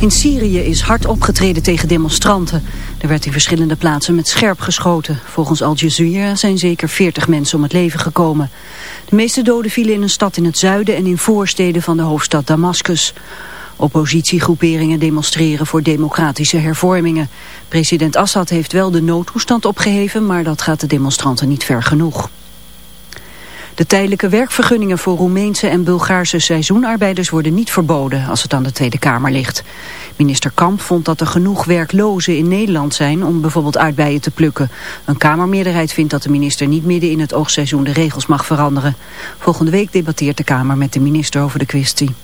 In Syrië is hard opgetreden tegen demonstranten. Er werd in verschillende plaatsen met scherp geschoten. Volgens Al Jazeera zijn zeker 40 mensen om het leven gekomen. De meeste doden vielen in een stad in het zuiden en in voorsteden van de hoofdstad Damascus. Oppositiegroeperingen demonstreren voor democratische hervormingen. President Assad heeft wel de noodtoestand opgeheven, maar dat gaat de demonstranten niet ver genoeg. De tijdelijke werkvergunningen voor Roemeense en Bulgaarse seizoenarbeiders worden niet verboden als het aan de Tweede Kamer ligt. Minister Kamp vond dat er genoeg werklozen in Nederland zijn om bijvoorbeeld aardbeien te plukken. Een Kamermeerderheid vindt dat de minister niet midden in het oogseizoen de regels mag veranderen. Volgende week debatteert de Kamer met de minister over de kwestie.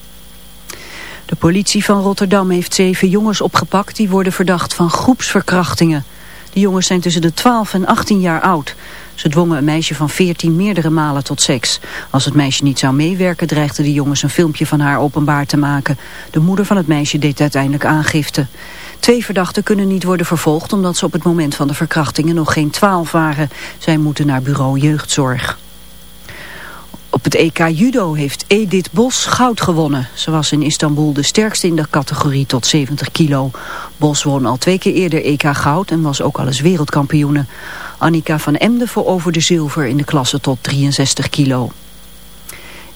De politie van Rotterdam heeft zeven jongens opgepakt die worden verdacht van groepsverkrachtingen. De jongens zijn tussen de 12 en 18 jaar oud. Ze dwongen een meisje van 14 meerdere malen tot seks. Als het meisje niet zou meewerken dreigden de jongens een filmpje van haar openbaar te maken. De moeder van het meisje deed uiteindelijk aangifte. Twee verdachten kunnen niet worden vervolgd omdat ze op het moment van de verkrachtingen nog geen 12 waren. Zij moeten naar bureau jeugdzorg. Op het EK Judo heeft Edith Bos goud gewonnen. Ze was in Istanbul de sterkste in de categorie tot 70 kilo. Bos won al twee keer eerder EK goud en was ook al eens wereldkampioene. Annika van Emden veroverde zilver in de klasse tot 63 kilo.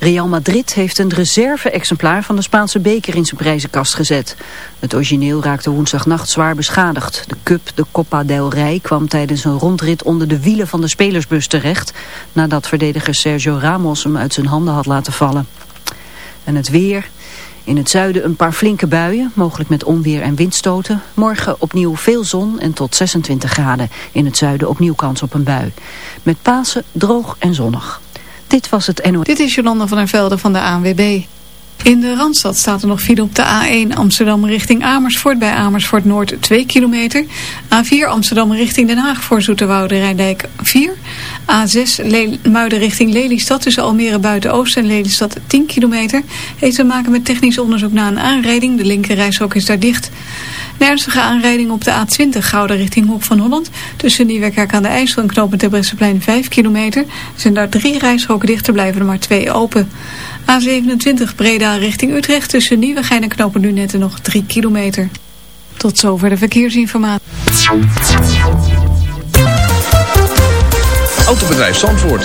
Real Madrid heeft een reserve-exemplaar van de Spaanse beker in zijn prijzenkast gezet. Het origineel raakte woensdagnacht zwaar beschadigd. De cup, de Copa del Rey, kwam tijdens een rondrit onder de wielen van de spelersbus terecht... nadat verdediger Sergio Ramos hem uit zijn handen had laten vallen. En het weer... In het zuiden een paar flinke buien, mogelijk met onweer en windstoten. Morgen opnieuw veel zon en tot 26 graden. In het zuiden opnieuw kans op een bui. Met Pasen droog en zonnig. Dit was het NO. Dit is Jolanda van der Velde van de ANWB. In de Randstad staat er nog file op de A1 Amsterdam richting Amersfoort bij Amersfoort Noord 2 kilometer. A4 Amsterdam richting Den Haag voor Zoeterwoude Rijndijk 4. A6 Le Muiden richting Lelystad tussen Almere Buiten-Oost en Lelystad 10 kilometer. Heeft te maken met technisch onderzoek na een aanrijding. De linkerrijstrook is daar dicht. Een ernstige aanrijding op de A20 Gouden richting Hoek van Holland. Tussen Nieuwekerk aan de IJssel en Knopen Terbrechtseplein 5 kilometer. Er zijn daar drie rijstroken dicht, er blijven er maar twee open. A27 Breda richting Utrecht tussen Nieuwegein en Knopen Lunetten nog 3 kilometer. Tot zover de verkeersinformatie. Autobedrijf Zandvoort.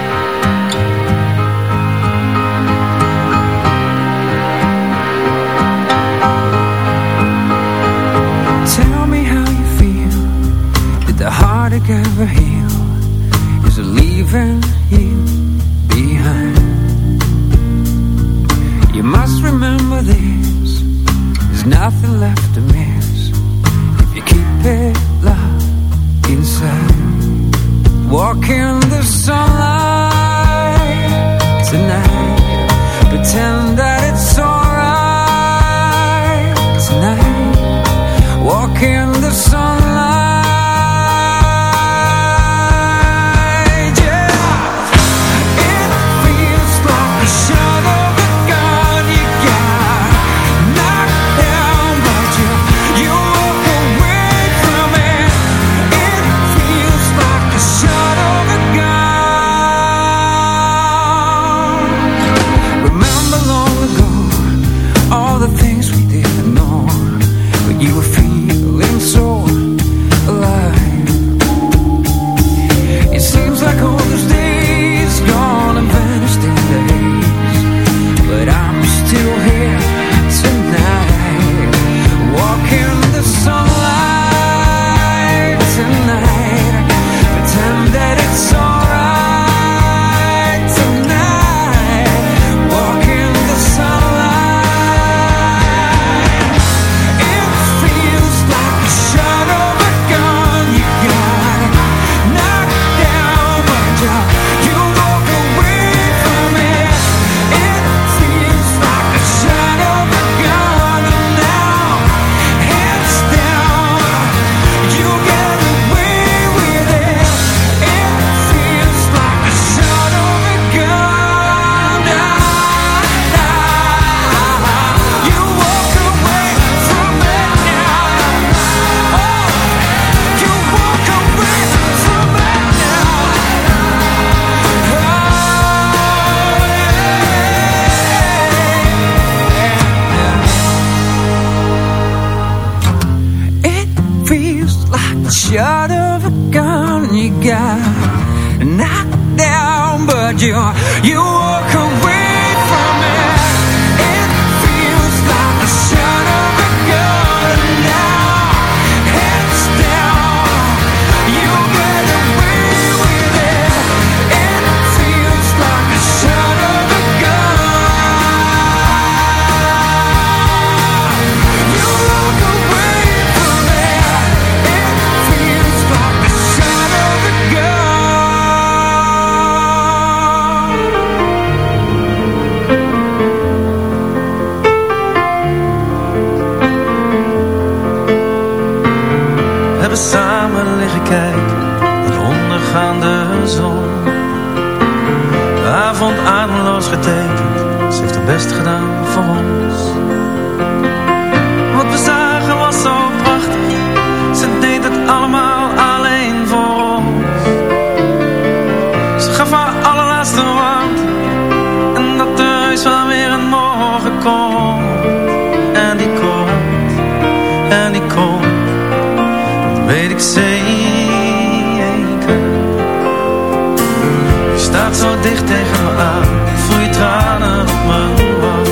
zo dicht tegen me aan. Voel je tranen op mijn wang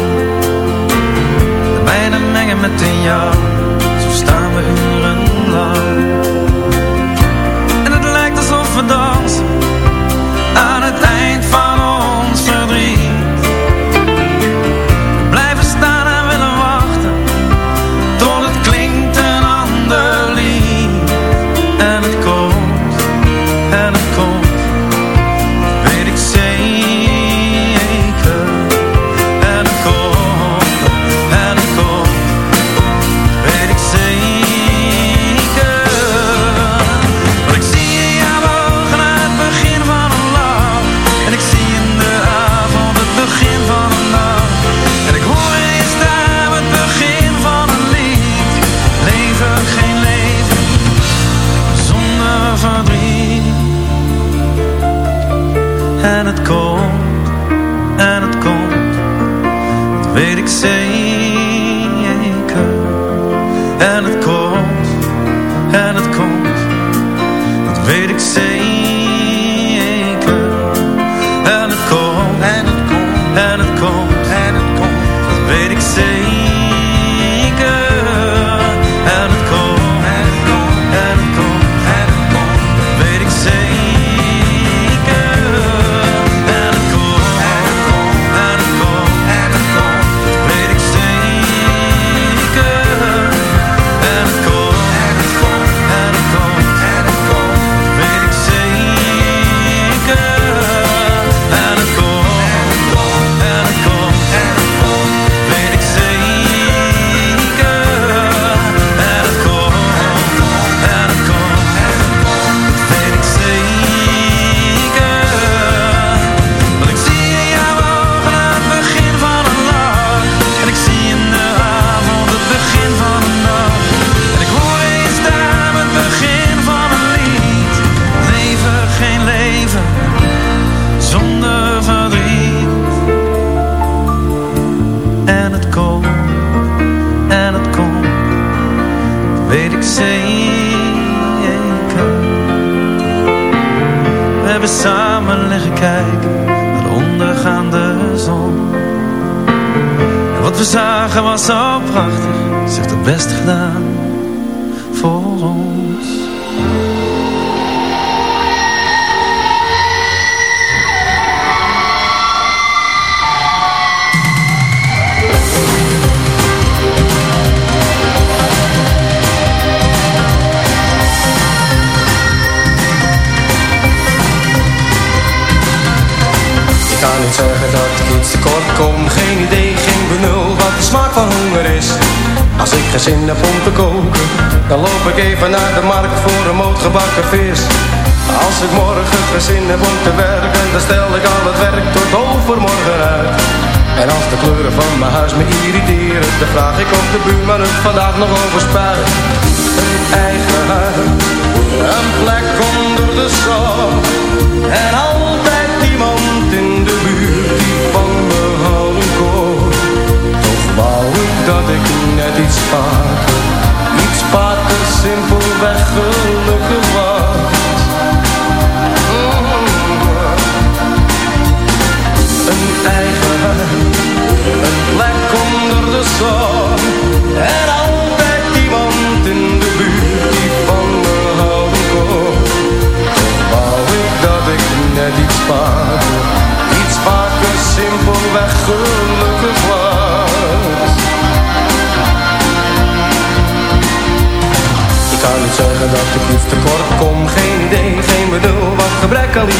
De mijne mengen met een jou, Zo staan we hier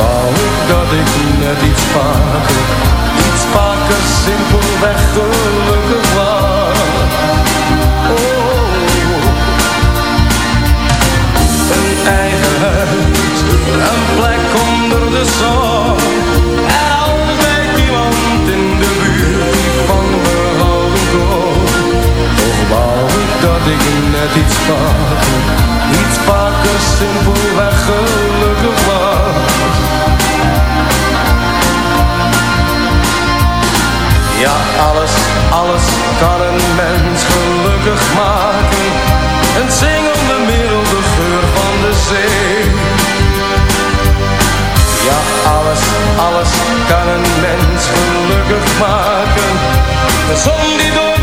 wou ik dat ik net iets vaker, iets vaker simpelweg gelukkig was. Oh, een eigen huis, een plek onder de zon. En altijd iemand in de buurt van me houden kon. Toch ik dat ik net iets vaker, iets vaker simpelweg gelukkig alles, alles kan een mens gelukkig maken. Een zingende milde geur van de zee. Ja, alles, alles kan een mens gelukkig maken. De zon die doorbreekt,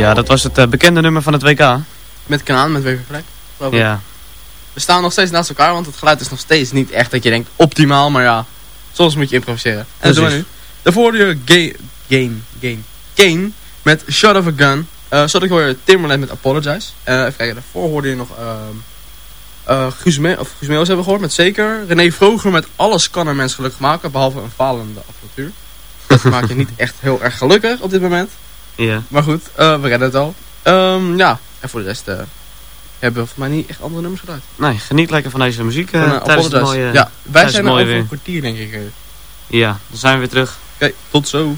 Ja, dat was het eh, bekende nummer van het WK. Met Kanaan, met WK Gelijk. geloof ik. Ja. We staan nog steeds naast elkaar, want het geluid is nog steeds niet echt dat je denkt optimaal, maar ja, soms moet je improviseren. En dat doen we nu. Daarvoor je Ga- Game, Game, Kane met Shot of a Gun. Eh zodat ik hoorde Timberland met Apologize. Eh even kijken, daarvoor hoorde je nog ehm eh Guus, Me of Meeuwis hebben gehoord met Zeker. René Vroger met Alles kan een mens gelukkig maken, behalve een falende apparatuur. Dat maakt je niet echt heel erg gelukkig op dit moment. Ja. Maar goed, eh, we redden het al. Ehm, ja, en voor de rest eh, hebben we volgens mij niet echt andere nummers gedraaid. Nee, geniet lekker van deze muziek Van, eh, tijdens het mooie... ja, wij zijn er over weer. een kwartier denk ik. Ja, dan zijn we weer terug. Oké, tot zo.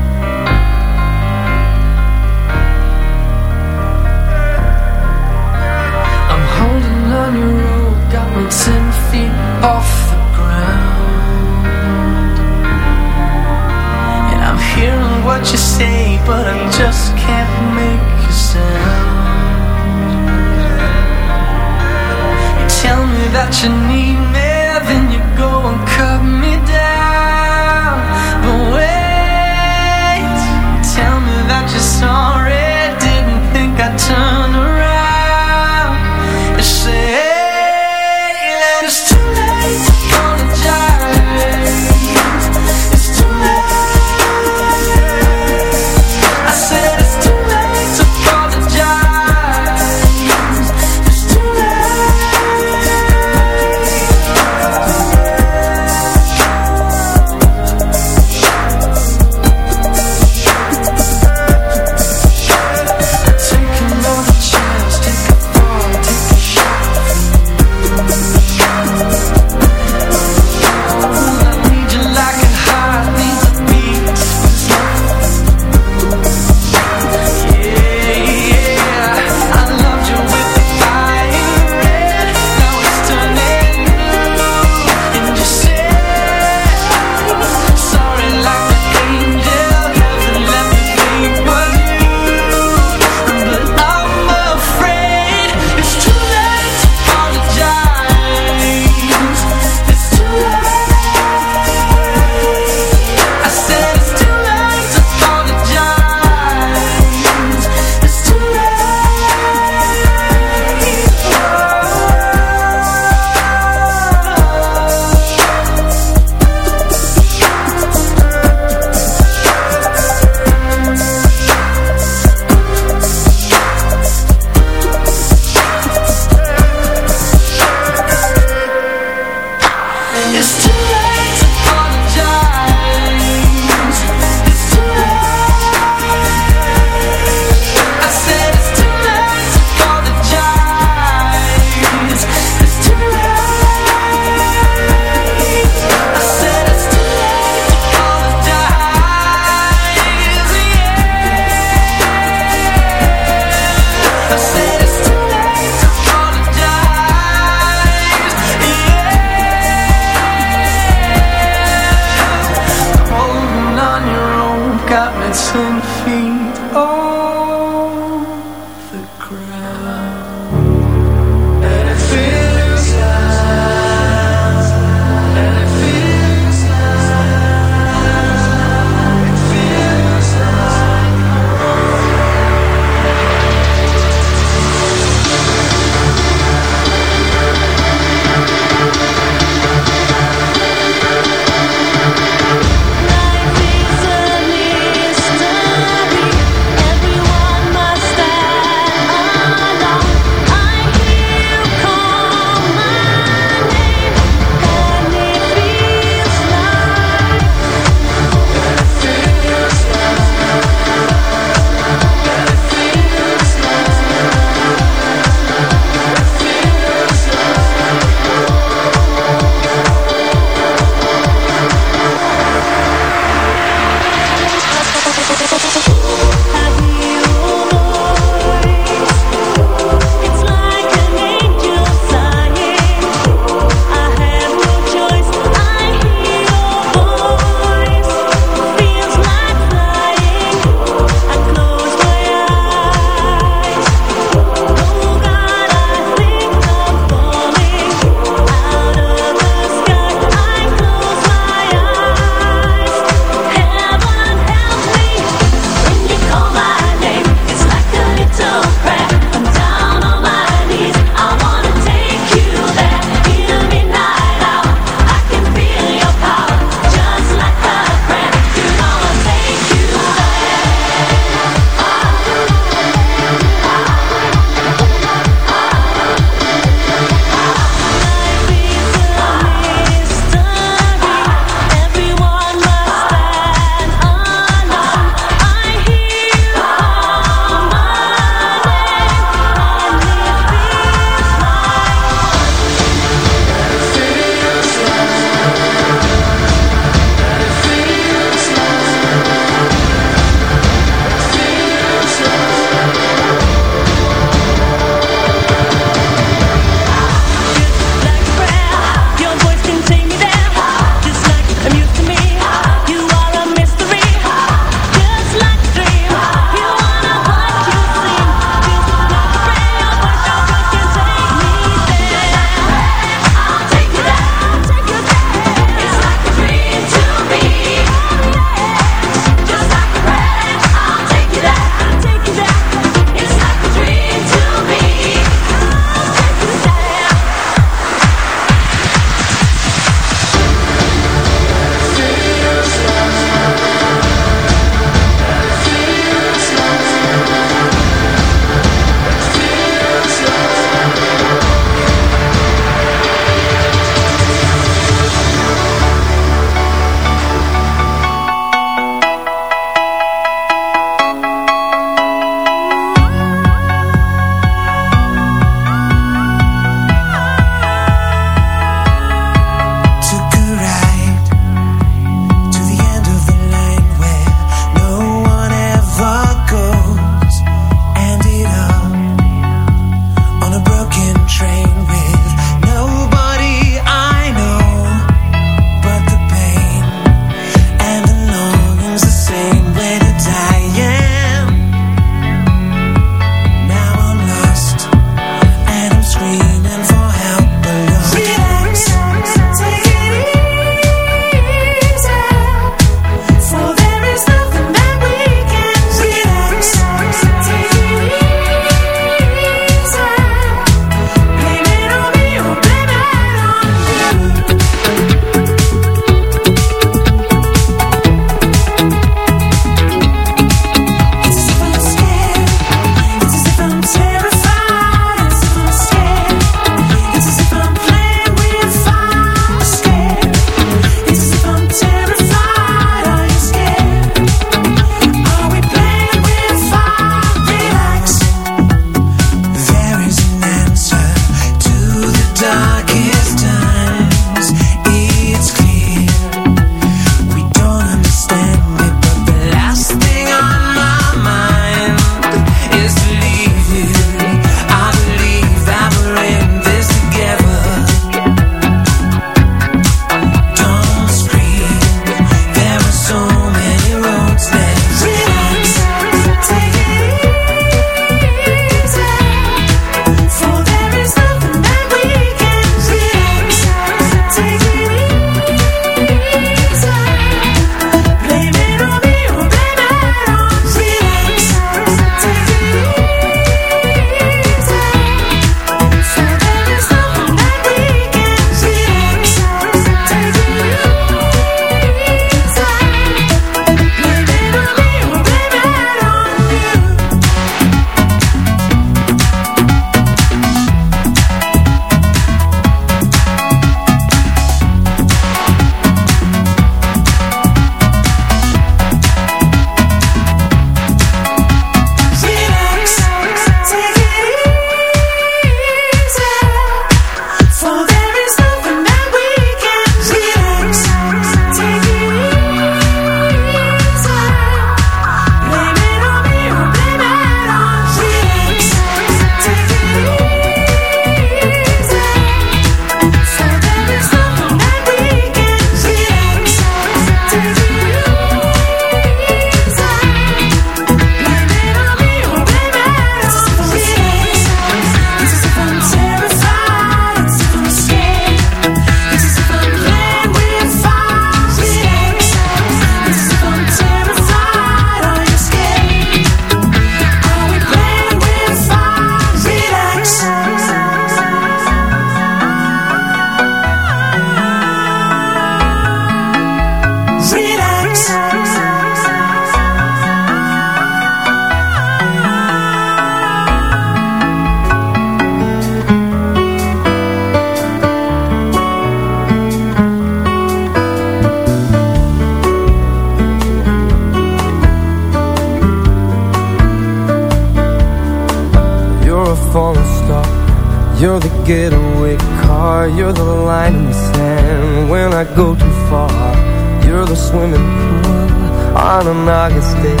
swimming pool on an August day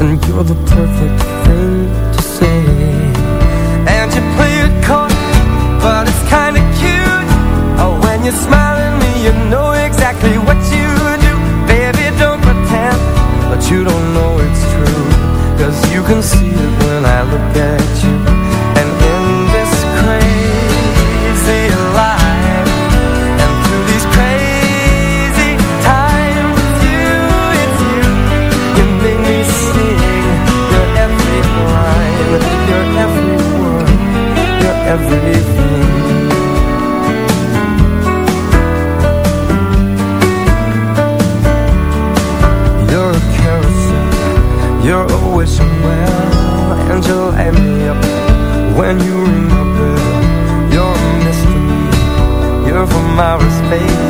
And you're the perfect thing to say. And you play it cold, but it's kinda cute. Oh, when you're smiling me, you know exactly what you do. Baby, don't pretend but you don't know it's true. Cause you can see it when I look at you face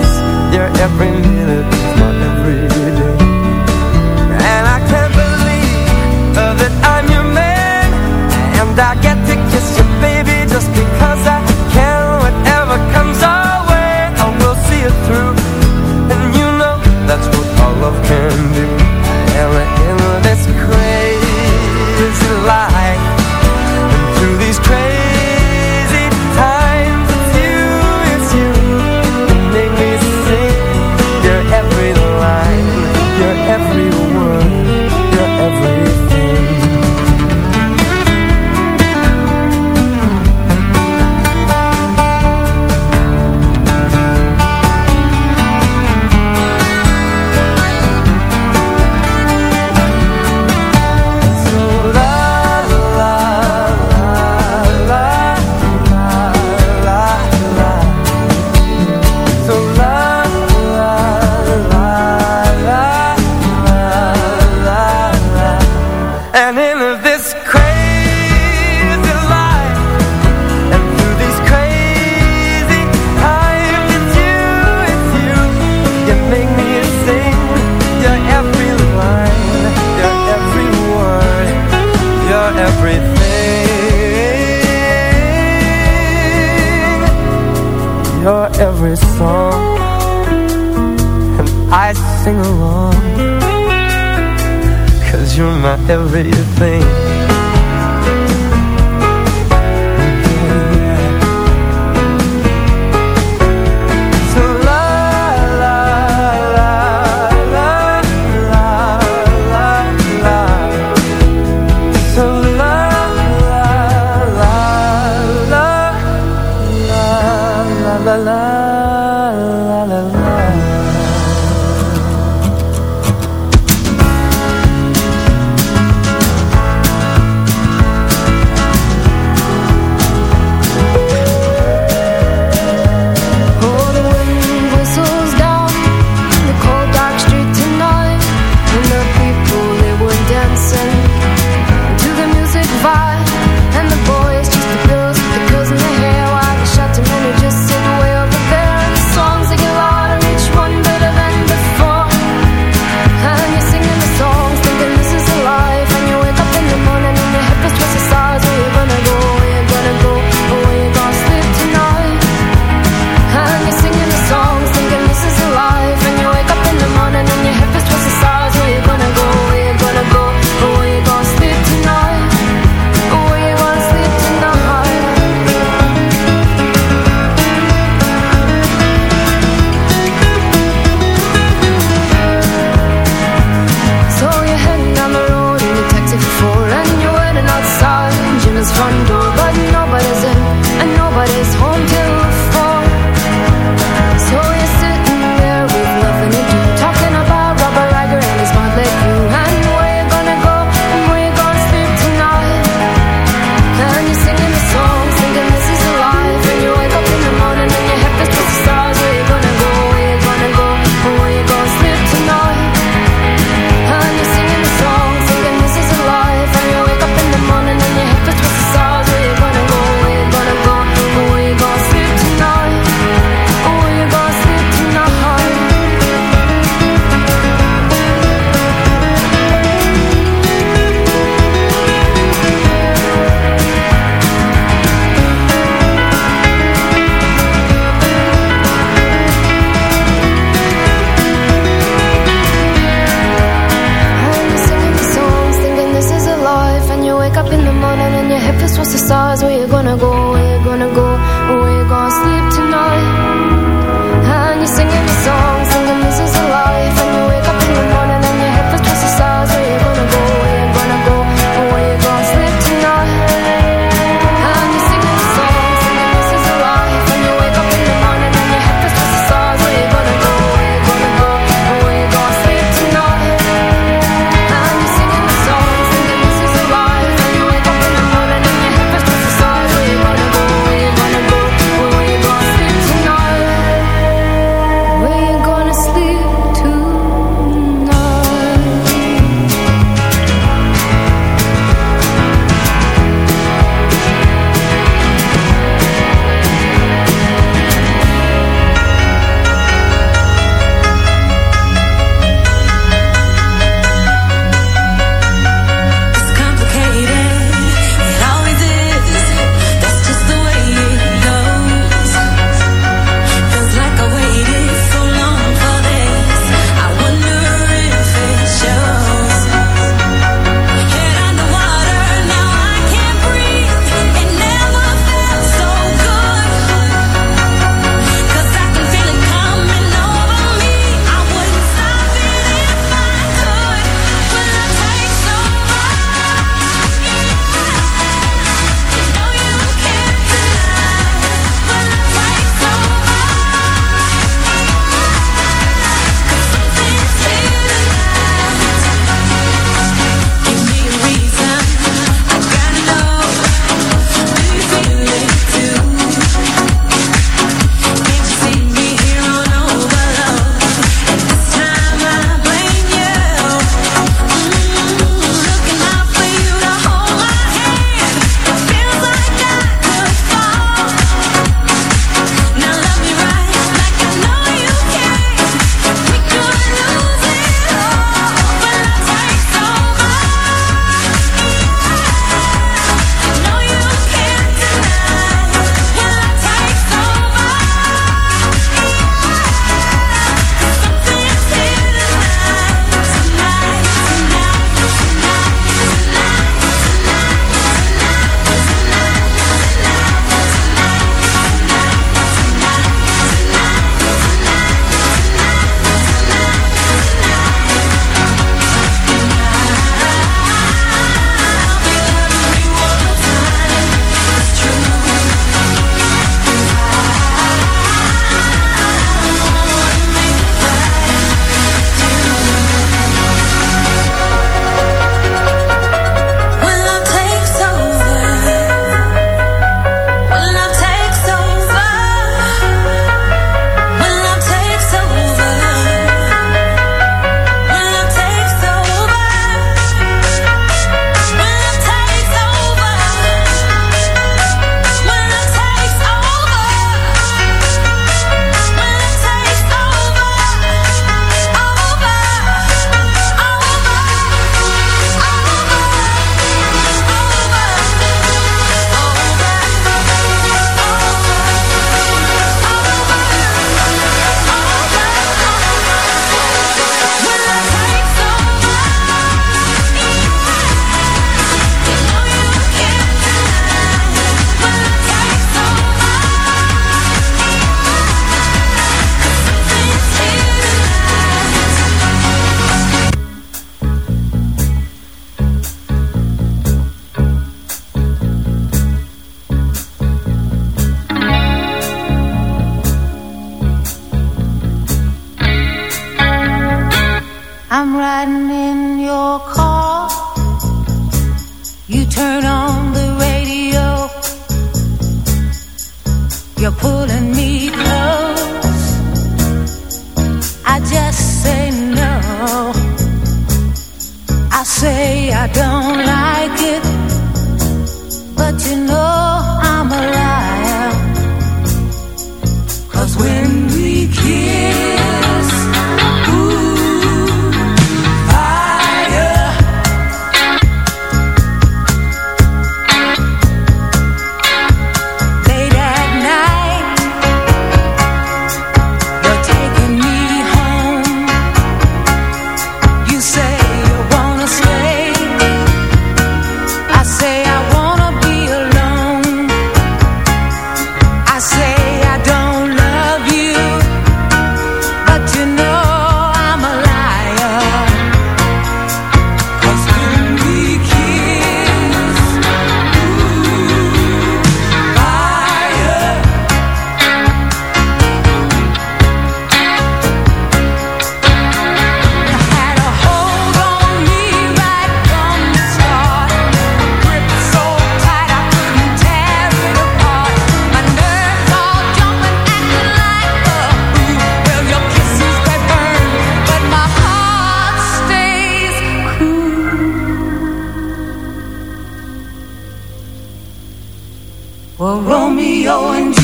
Romeo and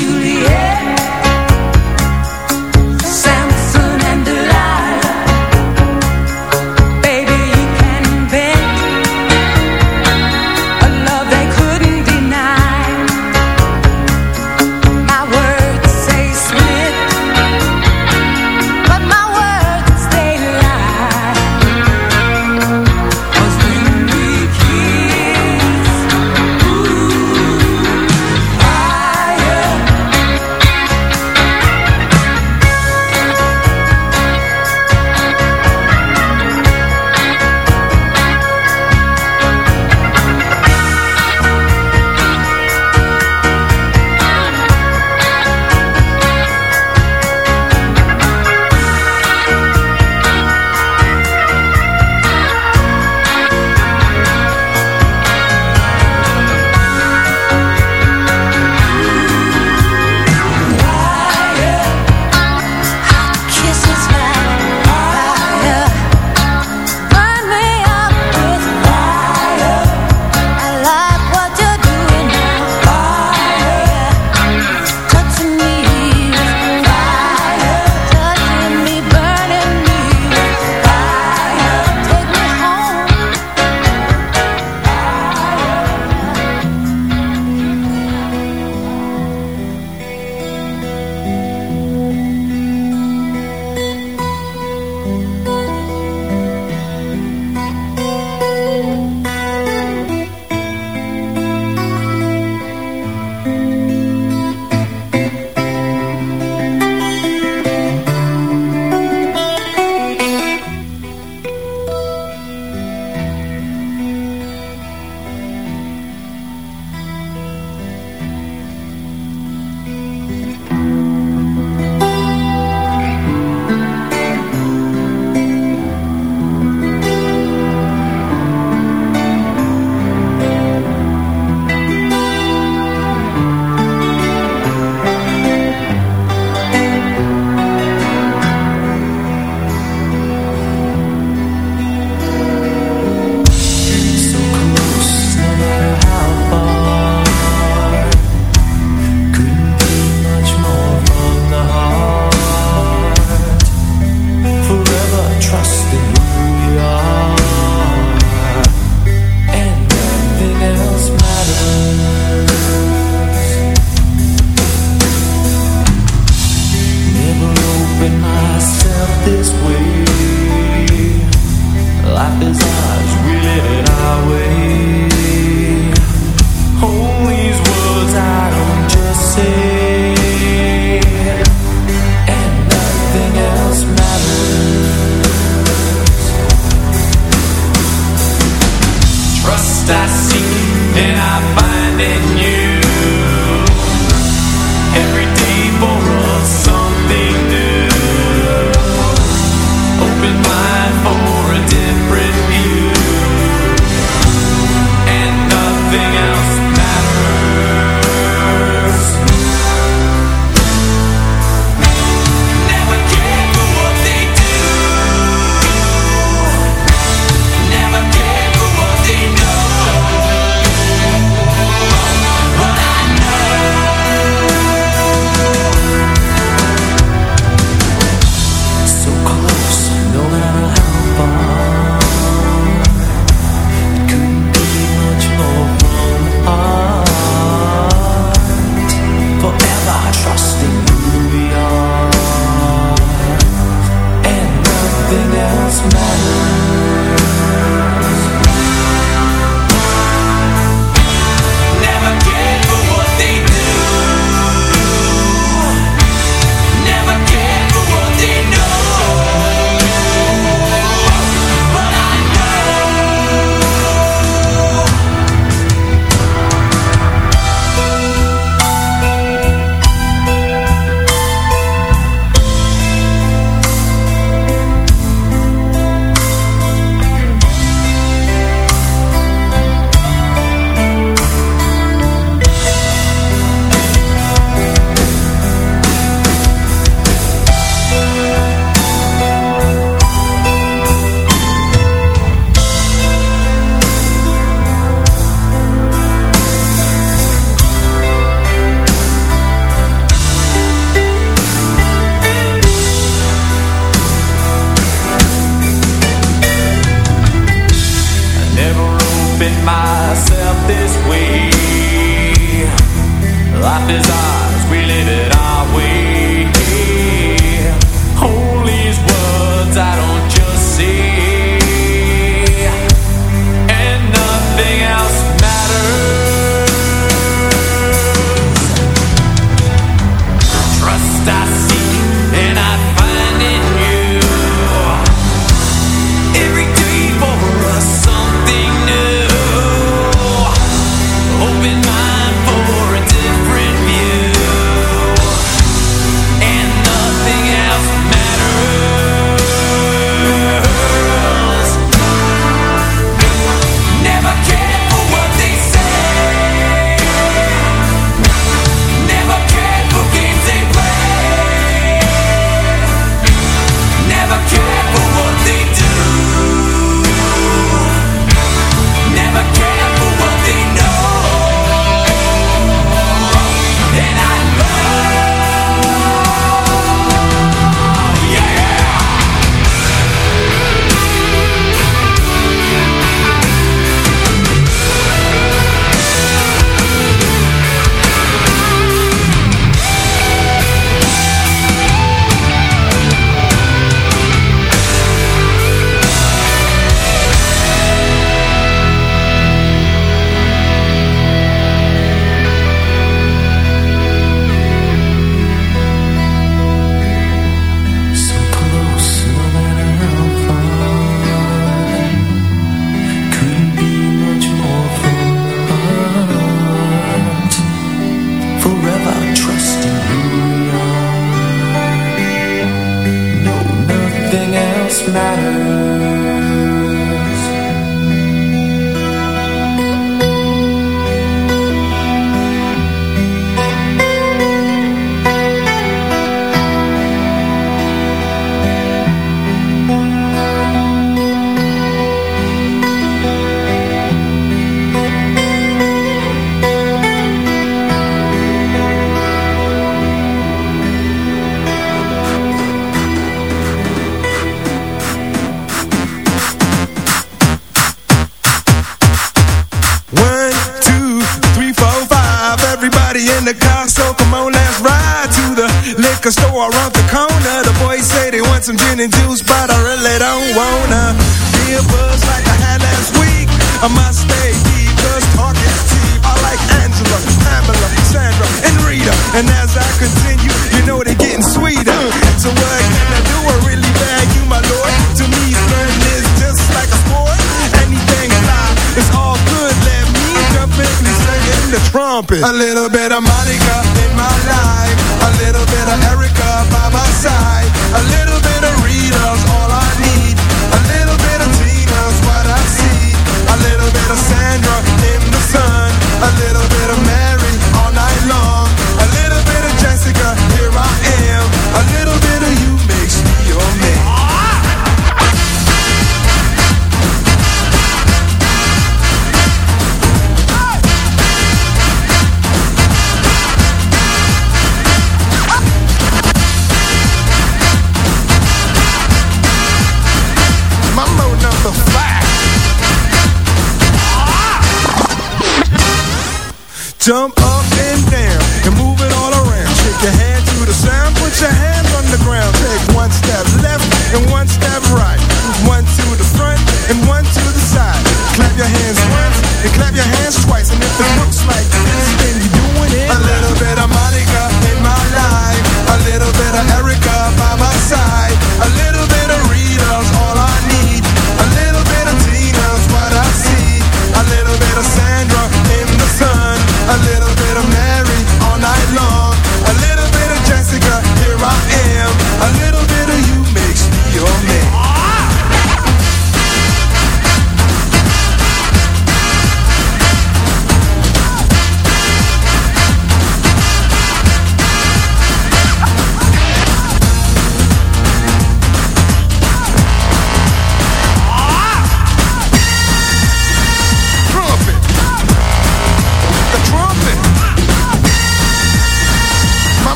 gin juice, but I really don't wanna be a buzz like I had last week. I must stay deep, cause talk is cheap. I like Angela, Pamela, Sandra, and Rita. And as I continue, you know they're getting sweeter. So what can I do? I really bag you, my lord. To me, flirting is just like a sport. Anything fly, it's all good. Let me jump in, please sing in the trumpet. A little bit of Monica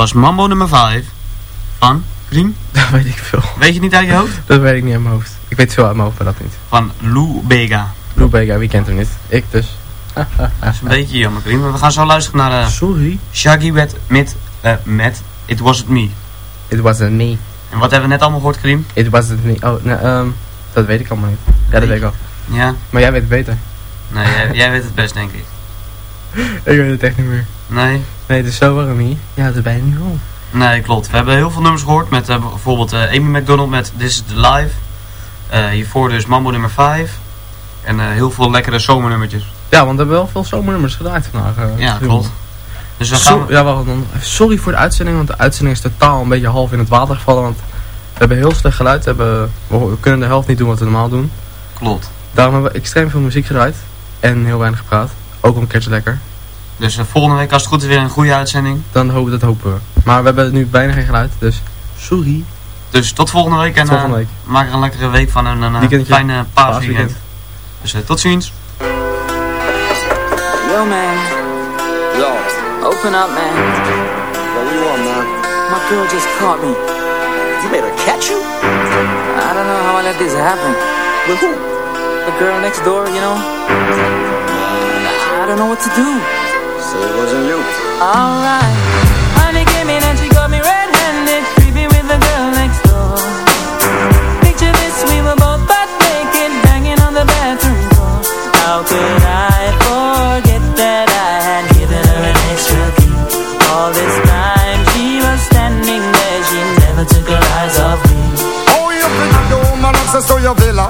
was Mambo nummer 5. Van? Green? Dat weet ik veel. Weet je niet uit je hoofd? Dat weet ik niet uit mijn hoofd. Ik weet veel uit mijn hoofd, maar dat niet. Van Lou Bega. Blue Bega, wie kent hem niet? Ik dus. Dat is een beetje jammer, Green. Maar we gaan zo luisteren naar... eh, Sorry. Shaggy met, met, eh, met It Wasn't Me. It wasn't me. En wat hebben we net allemaal gehoord, Green? It wasn't me. Oh, nou, ehm, dat weet ik allemaal niet. Ja, dat weet ik al. Ja? Maar jij weet het beter. Nee, jij, jij weet het best, denk ik. Ik weet het echt niet meer. Nee? Nee, het is zo warm hier. Ja, het is bijna niet om. Nee, klopt. We hebben heel veel nummers gehoord. Met eh, bijvoorbeeld eh, Amy McDonald met This is the Live. Eh, hiervoor dus Mambo nummer 5. En heel veel lekkere zomernummertjes. Ja, want we hebben wel veel zomernummers gedraaid vandaag. Ja, klopt. Dus we So- gaan... ja, wacht, dan, sorry voor de uitzending, want de uitzending is totaal een beetje half in het water gevallen. Want we hebben heel slecht geluid. We, hebben, we kunnen de helft niet doen wat we normaal doen. Klopt. Daarom hebben we extreem veel muziek gedraaid. En heel weinig gepraat. Ook een keertje lekker. Dus eh, volgende week als het goed is weer een goede uitzending. Dan hopen, dat hopen we. Maar we hebben nu bijna geen geluid, dus sorry. Dus tot volgende week en Tot volgende eh, week. maak er een lekkere week van en een eh, fijne paasweekend. Dus tot ziens. Yo, man. Yo. Open up, man. Yo, what you want, man? My girl just caught me. You made her catch you? I don't know how I let this happen. With who? The girl next door, you know? I don't know what to do. So it wasn't you. Alright. Honey came in and she got me red-handed, creepy with the girl next door. Picture this, we were both butt naked, banging on the bathroom floor. How could I forget that I had given her an extra key? All this time she was standing there, she never took her eyes off me. Oh, you pretty the woman access to your villa.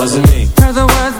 Wasn't me. Heard the words